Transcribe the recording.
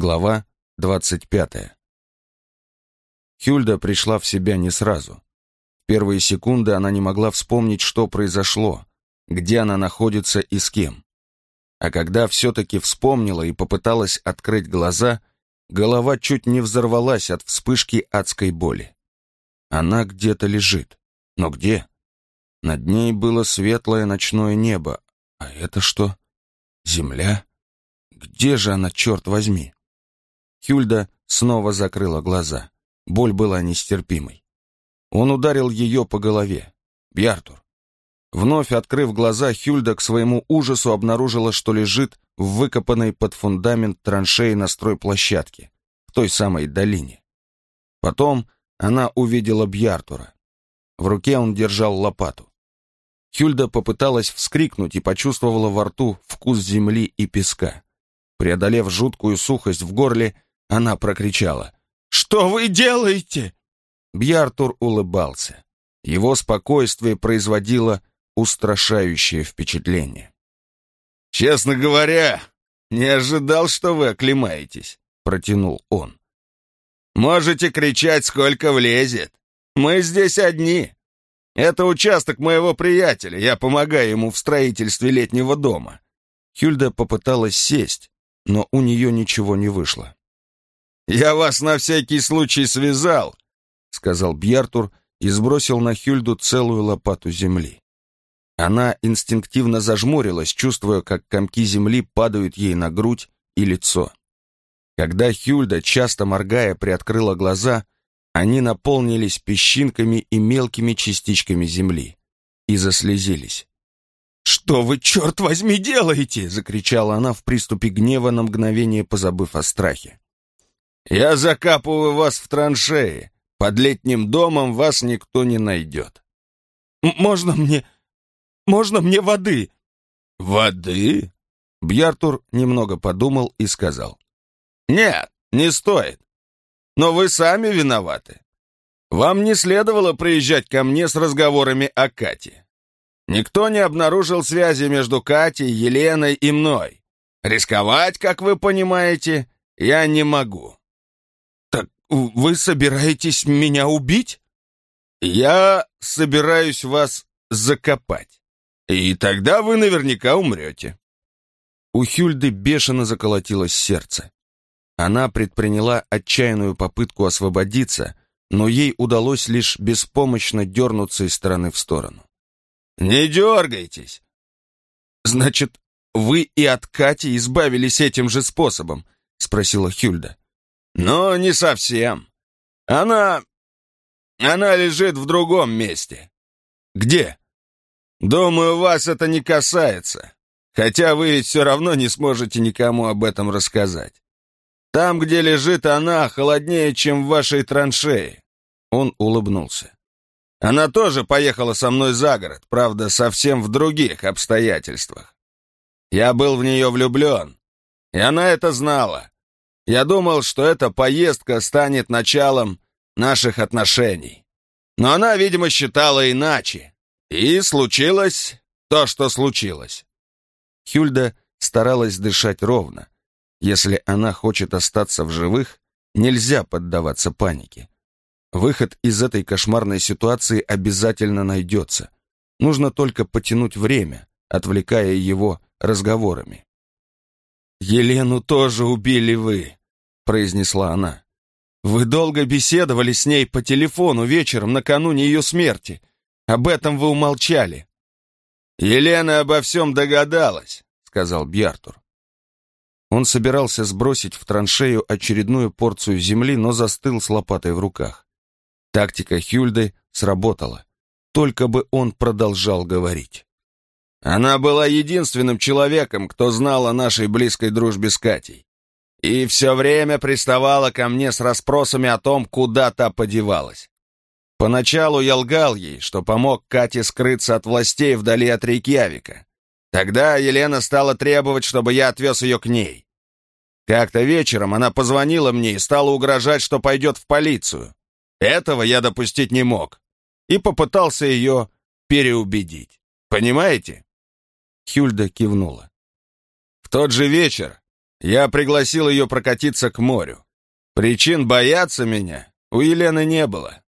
Глава 25. Хюльда пришла в себя не сразу. В первые секунды она не могла вспомнить, что произошло, где она находится и с кем. А когда все-таки вспомнила и попыталась открыть глаза, голова чуть не взорвалась от вспышки адской боли. Она где-то лежит. Но где? Над ней было светлое ночное небо. А это что? Земля? Где же она, черт возьми? Хюльда снова закрыла глаза. Боль была нестерпимой. Он ударил ее по голове. Бьяртур. Вновь открыв глаза, Хюльда к своему ужасу обнаружила, что лежит в выкопанной под фундамент траншеи на стройплощадке, в той самой долине. Потом она увидела Бьяртура. В руке он держал лопату. Хюльда попыталась вскрикнуть и почувствовала во рту вкус земли и песка. Преодолев жуткую сухость в горле, она прокричала. «Что вы делаете?» Бьяртур улыбался. Его спокойствие производило устрашающее впечатление. «Честно говоря, не ожидал, что вы оклемаетесь», — протянул он. «Можете кричать, сколько влезет. Мы здесь одни. Это участок моего приятеля, я помогаю ему в строительстве летнего дома». Хюльда попыталась сесть, но у нее ничего не вышло. «Я вас на всякий случай связал», — сказал Бьяртур и сбросил на Хюльду целую лопату земли. Она инстинктивно зажмурилась, чувствуя, как комки земли падают ей на грудь и лицо. Когда Хюльда, часто моргая, приоткрыла глаза, они наполнились песчинками и мелкими частичками земли и заслезились. «Что вы, черт возьми, делаете?» — закричала она в приступе гнева на мгновение, позабыв о страхе. Я закапываю вас в траншеи. Под летним домом вас никто не найдет. Можно мне... Можно мне воды? Воды? Бьяртур немного подумал и сказал. Нет, не стоит. Но вы сами виноваты. Вам не следовало приезжать ко мне с разговорами о Кате. Никто не обнаружил связи между Катей, Еленой и мной. Рисковать, как вы понимаете, я не могу. «Вы собираетесь меня убить?» «Я собираюсь вас закопать, и тогда вы наверняка умрете». У Хюльды бешено заколотилось сердце. Она предприняла отчаянную попытку освободиться, но ей удалось лишь беспомощно дернуться из стороны в сторону. «Не дергайтесь!» «Значит, вы и от Кати избавились этим же способом?» — спросила Хюльда. «Но не совсем. Она... она лежит в другом месте». «Где?» «Думаю, вас это не касается. Хотя вы ведь все равно не сможете никому об этом рассказать. Там, где лежит она, холоднее, чем в вашей траншее». Он улыбнулся. «Она тоже поехала со мной за город, правда, совсем в других обстоятельствах. Я был в нее влюблен, и она это знала. Я думал, что эта поездка станет началом наших отношений. Но она, видимо, считала иначе. И случилось то, что случилось. Хюльда старалась дышать ровно. Если она хочет остаться в живых, нельзя поддаваться панике. Выход из этой кошмарной ситуации обязательно найдется. Нужно только потянуть время, отвлекая его разговорами. «Елену тоже убили вы», произнесла она. «Вы долго беседовали с ней по телефону вечером накануне ее смерти. Об этом вы умолчали». «Елена обо всем догадалась», — сказал Бьяртур. Он собирался сбросить в траншею очередную порцию земли, но застыл с лопатой в руках. Тактика Хюльды сработала. Только бы он продолжал говорить. Она была единственным человеком, кто знал о нашей близкой дружбе с Катей и все время приставала ко мне с расспросами о том, куда та подевалась. Поначалу я лгал ей, что помог Кате скрыться от властей вдали от Рейкьявика. Тогда Елена стала требовать, чтобы я отвез ее к ней. Как-то вечером она позвонила мне и стала угрожать, что пойдет в полицию. Этого я допустить не мог. И попытался ее переубедить. Понимаете? Хюльда кивнула. В тот же вечер Я пригласил ее прокатиться к морю. Причин бояться меня у Елены не было.